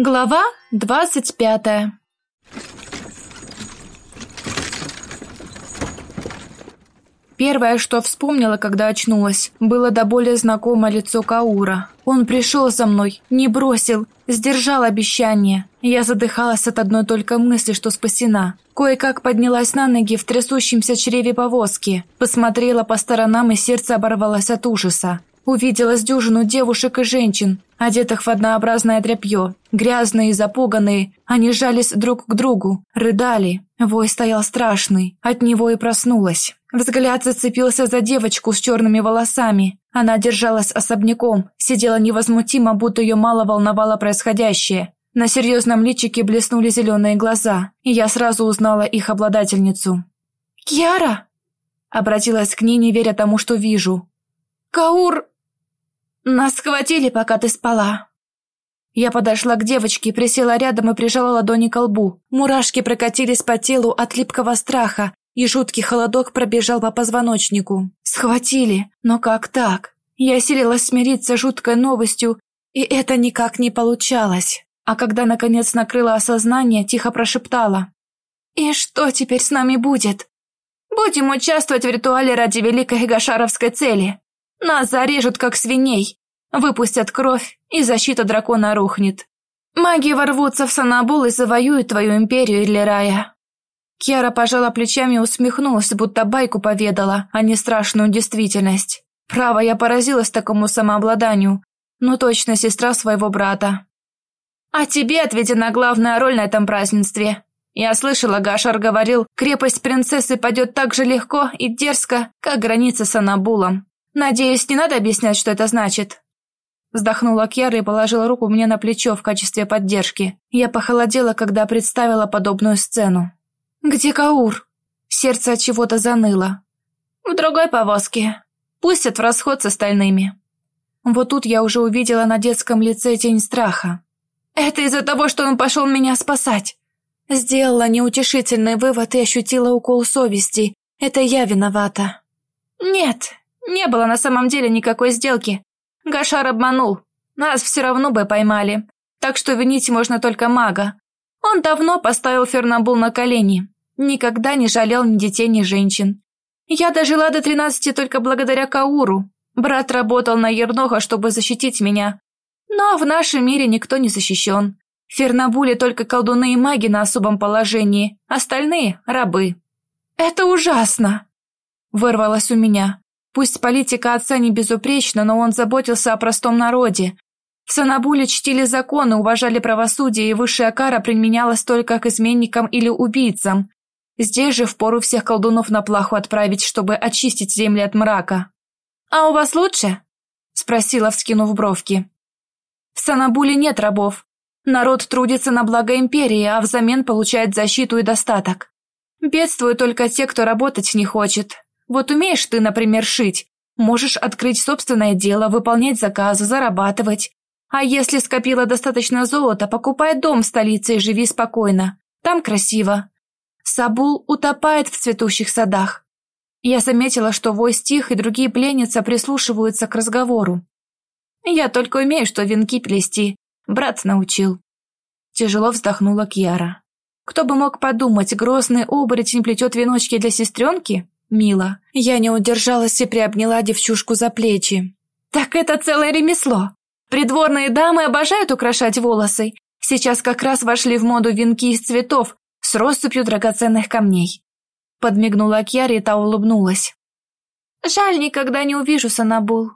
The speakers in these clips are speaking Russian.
Глава двадцать пятая Первое, что вспомнила, когда очнулась, было до боли знакомое лицо Каура. Он пришел за мной, не бросил, сдержал обещание. Я задыхалась от одной только мысли, что спасена. Кое-как поднялась на ноги в трясущемся чреве повозки. Посмотрела по сторонам, и сердце оборвалось от ужаса. Увидела с дюжину девушек и женщин, одетых в однообразное тряпье. Грязные и запуганные, они жались друг к другу, рыдали. Вой стоял страшный, от него и проснулась. Взгляд зацепился за девочку с черными волосами. Она держалась особняком, сидела невозмутимо, будто ее мало волновало происходящее. На серьезном личике блеснули зеленые глаза, и я сразу узнала их обладательницу. «Кьяра!» Обратилась к ней, не веря тому, что вижу. «Каур!» «Нас схватили, пока ты спала!» Я подошла к девочке, присела рядом и прижала ладони к лбу. Мурашки прокатились по телу от липкого страха, и жуткий холодок пробежал по позвоночнику. Схватили, но как так? Я силилась смириться с жуткой новостью, и это никак не получалось. А когда наконец накрыло осознание, тихо прошептала. «И что теперь с нами будет?» «Будем участвовать в ритуале ради великой гашаровской цели. Нас зарежут, как свиней, выпустят кровь, и защита дракона рухнет. Маги ворвутся в Санабул и завоюют твою империю, Иллирая. Кьяра пожала плечами и усмехнулась, будто байку поведала, а не страшную действительность. Право, я поразилась такому самообладанию. Ну точно сестра своего брата. А тебе отведена главная роль на этом празднестве. Я слышала, Гашар говорил, крепость принцессы падет так же легко и дерзко, как граница с Анабулом. Надеюсь, не надо объяснять, что это значит. Вздохнула Кьяра и положила руку мне на плечо в качестве поддержки. Я похолодела, когда представила подобную сцену. «Где Каур?» Сердце от чего-то заныло. «В другой повозке. Пустят в расход с остальными». Вот тут я уже увидела на детском лице тень страха. «Это из-за того, что он пошел меня спасать!» Сделала неутешительный вывод и ощутила укол совести. Это я виновата. «Нет, не было на самом деле никакой сделки. Гашар обманул. Нас все равно бы поймали. Так что винить можно только мага. Он давно поставил Фернамбул на колени. Никогда не жалел ни детей, ни женщин. Я дожила до тринадцати только благодаря Кауру. Брат работал на Ерноха, чтобы защитить меня. Но в нашем мире никто не защищен. В Фернабуле только колдуны и маги на особом положении, остальные – рабы. «Это ужасно!» – вырвалось у меня. Пусть политика отца не безупречна, но он заботился о простом народе, в Санабуле чтили законы, уважали правосудие, и высшая кара применялась только к изменникам или убийцам. Здесь же впору всех колдунов на плаху отправить, чтобы очистить земли от мрака. «А у вас лучше?» – спросила, вскинув бровки. «В Санабуле нет рабов. Народ трудится на благо империи, а взамен получает защиту и достаток. Бедствуют только те, кто работать не хочет. Вот умеешь ты, например, шить, можешь открыть собственное дело, выполнять заказы, зарабатывать. А если скопила достаточно золота, покупай дом в столице и живи спокойно. Там красиво. Сабул утопает в цветущих садах. Я заметила, что вой стих и другие пленницы прислушиваются к разговору. Я только умею, что венки плести. Брат научил. Тяжело вздохнула Кьяра. Кто бы мог подумать, грозный оборотень плетет веночки для сестренки? Мило. Я не удержалась и приобняла девчушку за плечи. Так это целое ремесло. Придворные дамы обожают украшать волосы. Сейчас как раз вошли в моду венки из цветов с россыпью драгоценных камней. Подмигнула Кьяре, и та улыбнулась. «Жаль, никогда не увижу Санабул».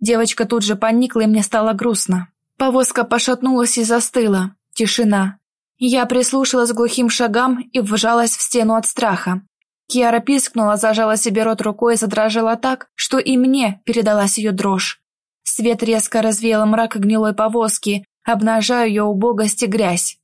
Девочка тут же поникла, и мне стало грустно. Повозка пошатнулась и застыла. Тишина. Я прислушалась к глухим шагам и вжалась в стену от страха. Киара пискнула, зажала себе рот рукой и задрожала так, что и мне передалась ее дрожь. Свет резко развеял мрак гнилой повозки, обнажая ее убогость и грязь.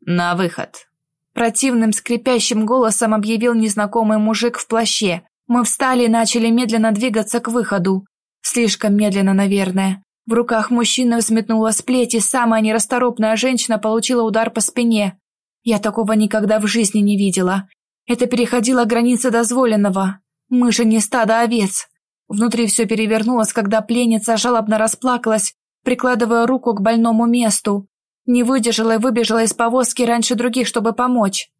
«На выход!» Противным скрипящим голосом объявил незнакомый мужик в плаще. Мы встали и начали медленно двигаться к выходу. Слишком медленно, наверное. В руках мужчины взметнулась плеть, и самая нерасторопная женщина получила удар по спине. Я такого никогда в жизни не видела. Это переходило границы дозволенного. Мы же не стадо овец. Внутри все перевернулось, когда пленница жалобно расплакалась, прикладывая руку к больному месту. Не выдержала и выбежала из повозки раньше других, чтобы помочь.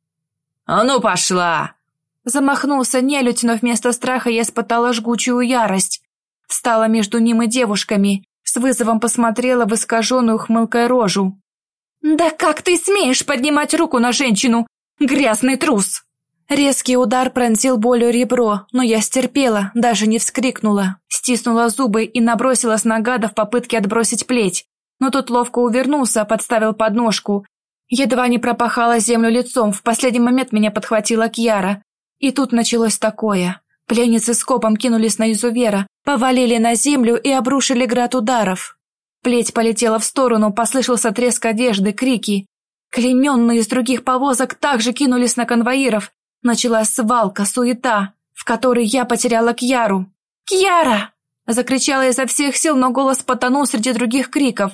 «А ну пошла!» Замахнулся нелюдь, но вместо страха я испытала жгучую ярость. Встала между ним и девушками, с вызовом посмотрела в искаженную хмылкой рожу. «Да как ты смеешь поднимать руку на женщину, грязный трус!» Резкий удар пронзил болью ребро, но я стерпела, даже не вскрикнула. Стиснула зубы и набросилась на гада в попытке отбросить плеть. Но тот ловко увернулся, подставил подножку. Едва не пропахала землю лицом, в последний момент меня подхватила Кьяра. И тут началось такое. Пленницы скопом кинулись на изувера, повалили на землю и обрушили град ударов. Плеть полетела в сторону, послышался треск одежды, крики. Клейменные из других повозок также кинулись на конвоиров, Началась свалка, суета, в которой я потеряла Кьяру. «Кьяра!» Закричала изо всех сил, но голос потонул среди других криков.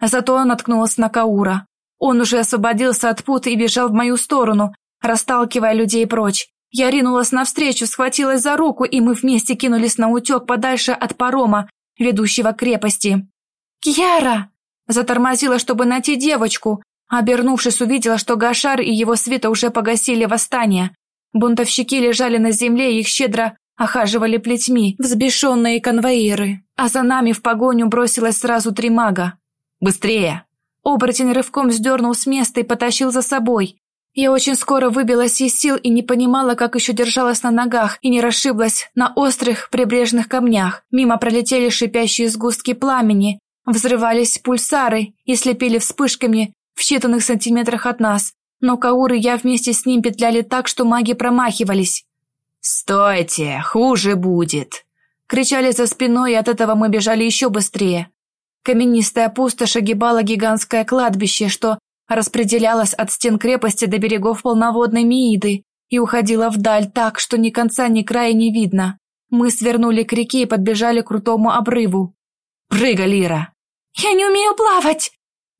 Зато он наткнулся на Каура. Он уже освободился от пут и бежал в мою сторону, расталкивая людей прочь. Я ринулась навстречу, схватилась за руку, и мы вместе кинулись на утек подальше от парома, ведущего к крепости. «Кьяра!» Затормозила, чтобы найти девочку. Обернувшись, увидела, что Гашар и его свита уже погасили восстание. Бунтовщики лежали на земле, их щедро охаживали плетьми, взбешенные конвоиры. А за нами в погоню бросилось сразу три мага. «Быстрее!» Оборотень рывком сдернул с места и потащил за собой. Я очень скоро выбилась из сил и не понимала, как еще держалась на ногах и не расшиблась на острых прибрежных камнях. Мимо пролетели шипящие сгустки пламени, взрывались пульсары и слепили вспышками в считанных сантиметрах от нас но Каур и я вместе с ним петляли так, что маги промахивались. «Стойте, хуже будет!» Кричали за спиной, и от этого мы бежали еще быстрее. Каменистая пустошь огибала гигантское кладбище, что распределялось от стен крепости до берегов полноводной Мииды и уходила вдаль так, что ни конца, ни края не видно. Мы свернули к реке и подбежали к крутому обрыву. «Прыгай, Лира!» «Я не умею плавать!»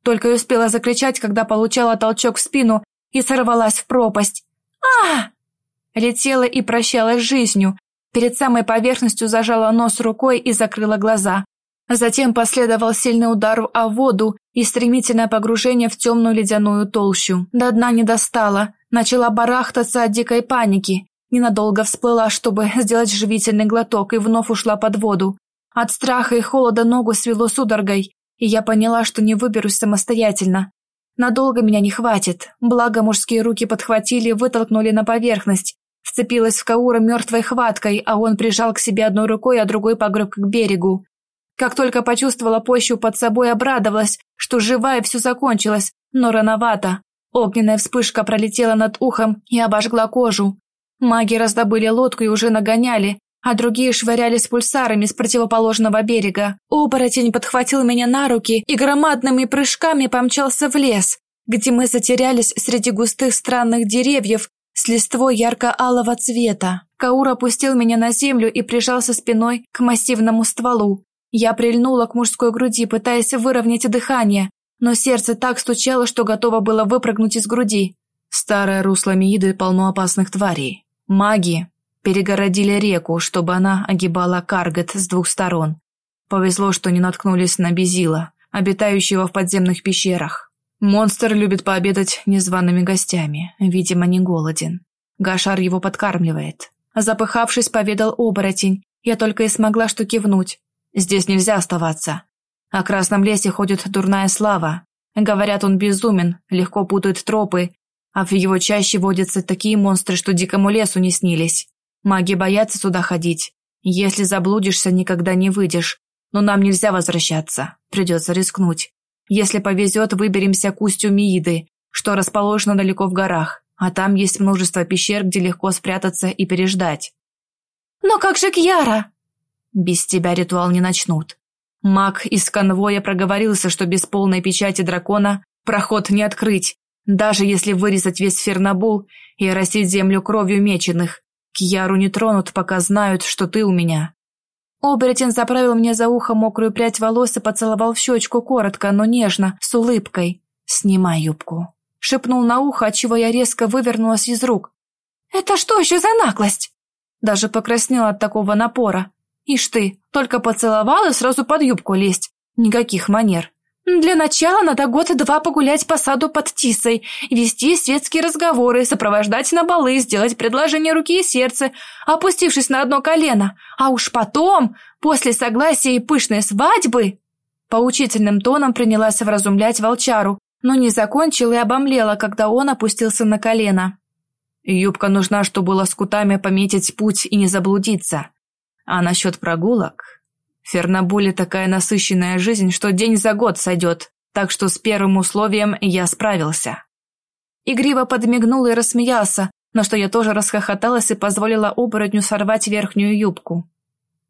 Только и успела закричать, когда получала толчок в спину и сорвалась в пропасть. а Летела и прощалась с жизнью. Перед самой поверхностью зажала нос рукой и закрыла глаза. Затем последовал сильный удар о воду и стремительное погружение в темную ледяную толщу. До дна не достала, начала барахтаться от дикой паники. Ненадолго всплыла, чтобы сделать живительный глоток, и вновь ушла под воду. От страха и холода ногу свело судорогой, и я поняла, что не выберусь самостоятельно. Надолго меня не хватит, благо мужские руки подхватили и вытолкнули на поверхность. Вцепилась в Каура мертвой хваткой, а он прижал к себе одной рукой, а другой погреб к берегу. Как только почувствовала почву под собой, обрадовалась, что живая все закончилось, но рановато. Огненная вспышка пролетела над ухом и обожгла кожу. Маги раздобыли лодку и уже нагоняли, а другие швырялись пульсарами с противоположного берега. Оборотень подхватил меня на руки и громадными прыжками помчался в лес, где мы затерялись среди густых странных деревьев с листвой ярко-алого цвета. Каур опустил меня на землю и прижался спиной к массивному стволу. Я прильнула к мужской груди, пытаясь выровнять дыхание, но сердце так стучало, что готово было выпрыгнуть из груди. Старое русло Мииды полно опасных тварей. Маги, Перегородили реку, чтобы она огибала Каргет с двух сторон. Повезло, что не наткнулись на Безила, обитающего в подземных пещерах. Монстр любит пообедать незваными гостями, видимо, не голоден. Гашар его подкармливает. Запыхавшись, поведал оборотень, я только и смогла что кивнуть. Здесь нельзя оставаться. О Красном лесе ходит дурная слава. Говорят, он безумен, легко путает тропы, а в его чаще водятся такие монстры, что дикому лесу не снились. Маги боятся сюда ходить. Если заблудишься, никогда не выйдешь. Но нам нельзя возвращаться. Придется рискнуть. Если повезет, выберемся к устью Мииды, что расположено далеко в горах. А там есть множество пещер, где легко спрятаться и переждать. «Но как же Кьяра?» «Без тебя ритуал не начнут». Маг из конвоя проговорился, что без полной печати дракона проход не открыть, даже если вырезать весь Фернабул и растить землю кровью меченых. Кьяру не тронут, пока знают, что ты у меня». Оборотень заправил мне за ухо мокрую прядь волос и поцеловал в щечку коротко, но нежно, с улыбкой. «Снимай юбку», — шепнул на ухо, отчего я резко вывернулась из рук. «Это что еще за наглость?» Даже покраснела от такого напора. «Ишь ты, только поцеловал и сразу под юбку лезть. Никаких манер. Для начала надо год-два погулять по саду под Тисой, вести светские разговоры, сопровождать на балы, сделать предложение руки и сердца, опустившись на одно колено. А уж потом, после согласия и пышной свадьбы... Поучительным тоном принялась вразумлять волчару, но не закончила и обомлела, когда он опустился на колено. Юбка нужна, чтобы лоскутами пометить путь и не заблудиться. А насчет прогулок... Фернабуле такая насыщенная жизнь, что день за год сойдет, так что с первым условием я справился. Игриво подмигнул и рассмеялся, на что я тоже расхохоталась и позволила оборотню сорвать верхнюю юбку.